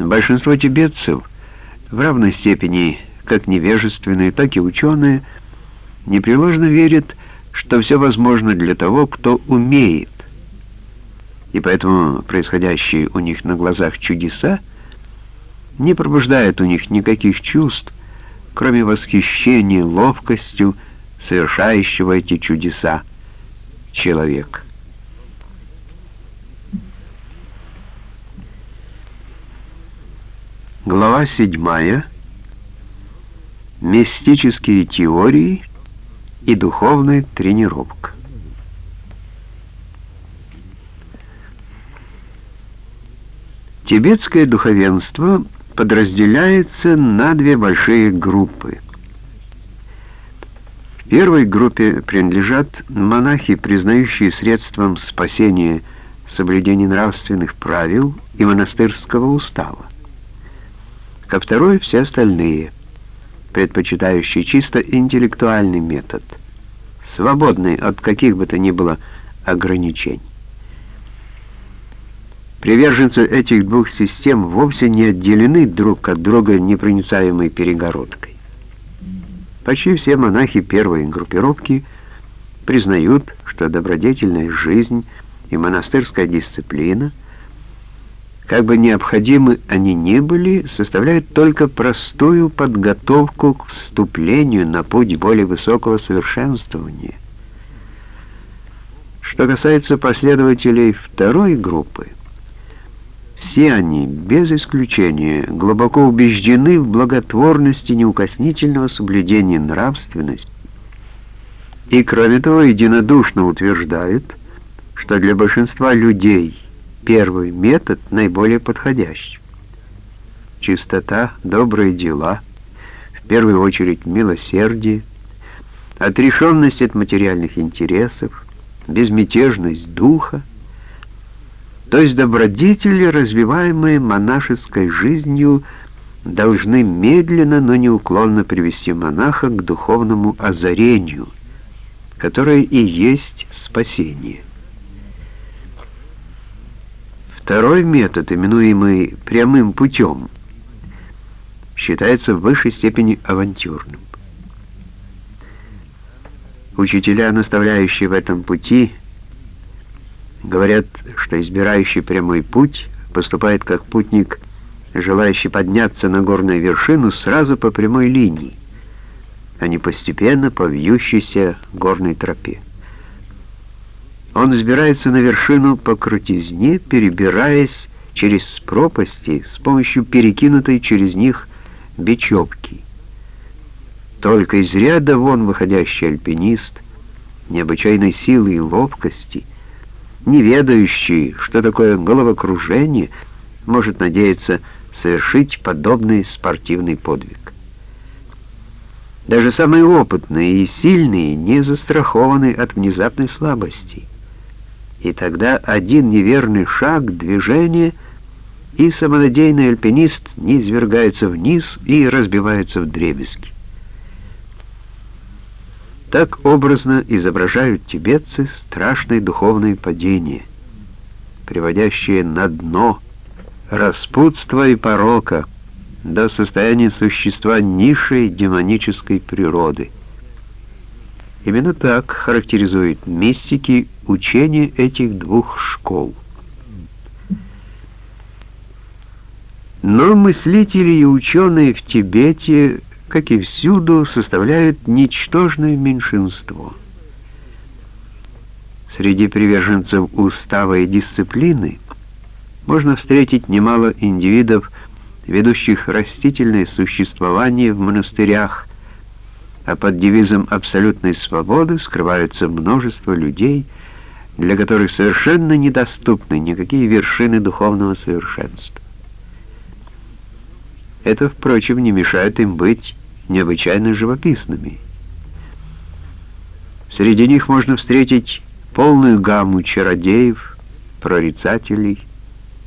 Большинство тибетцев в равной степени, как невежественные, так и ученые, непреложно верят, что все возможно для того, кто умеет. И поэтому происходящие у них на глазах чудеса не пробуждают у них никаких чувств, кроме восхищения ловкостью совершающего эти чудеса человека. Глава седьмая. Мистические теории и духовная тренировка. Тибетское духовенство подразделяется на две большие группы. В первой группе принадлежат монахи, признающие средством спасения соблюдение нравственных правил и монастырского устава. Ко второй — все остальные, предпочитающие чисто интеллектуальный метод, свободный от каких бы то ни было ограничений. Приверженцы этих двух систем вовсе не отделены друг от друга непроницаемой перегородкой. Почти все монахи первой группировки признают, что добродетельная жизнь и монастырская дисциплина, как бы необходимы они ни были, составляют только простую подготовку к вступлению на путь более высокого совершенствования. Что касается последователей второй группы, все они, без исключения, глубоко убеждены в благотворности неукоснительного соблюдения нравственности и, кроме того, единодушно утверждают, что для большинства людей первый метод наиболее подходящий. Чистота, добрые дела, в первую очередь милосердие, отрешенность от материальных интересов, безмятежность духа, то есть добродетели, развиваемые монашеской жизнью, должны медленно, но неуклонно привести монаха к духовному озарению, которое и есть спасение. Второй метод, именуемый прямым путем, считается в высшей степени авантюрным. Учителя, наставляющие в этом пути, Говорят, что избирающий прямой путь поступает как путник, желающий подняться на горную вершину сразу по прямой линии, а не постепенно по вьющейся горной тропе. Он взбирается на вершину по крутизне, перебираясь через пропасти с помощью перекинутой через них бечевки. Только из ряда вон выходящий альпинист, необычайной силы и ловкости — не ведающий, что такое головокружение, может надеяться совершить подобный спортивный подвиг. Даже самые опытные и сильные не застрахованы от внезапной слабости. И тогда один неверный шаг, движение, и самонадеянный альпинист не извергается вниз и разбивается в дребезги. Так образно изображают тибетцы страшное духовное падение, приводящее на дно распутства и порока до состояния существа низшей демонической природы. Именно так характеризует мистики учение этих двух школ. Но мыслители и ученые в Тибете как и всюду, составляют ничтожное меньшинство. Среди приверженцев устава и дисциплины можно встретить немало индивидов, ведущих растительное существование в монастырях, а под девизом абсолютной свободы скрываются множество людей, для которых совершенно недоступны никакие вершины духовного совершенства. Это, впрочем, не мешает им быть необычайно живописными. Среди них можно встретить полную гамму чародеев, прорицателей,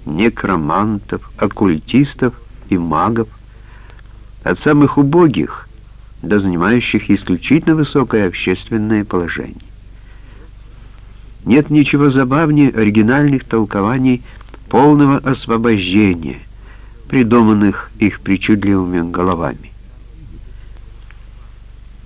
некромантов, оккультистов и магов, от самых убогих до занимающих исключительно высокое общественное положение. Нет ничего забавнее оригинальных толкований полного освобождения, придуманных их причудливыми головами.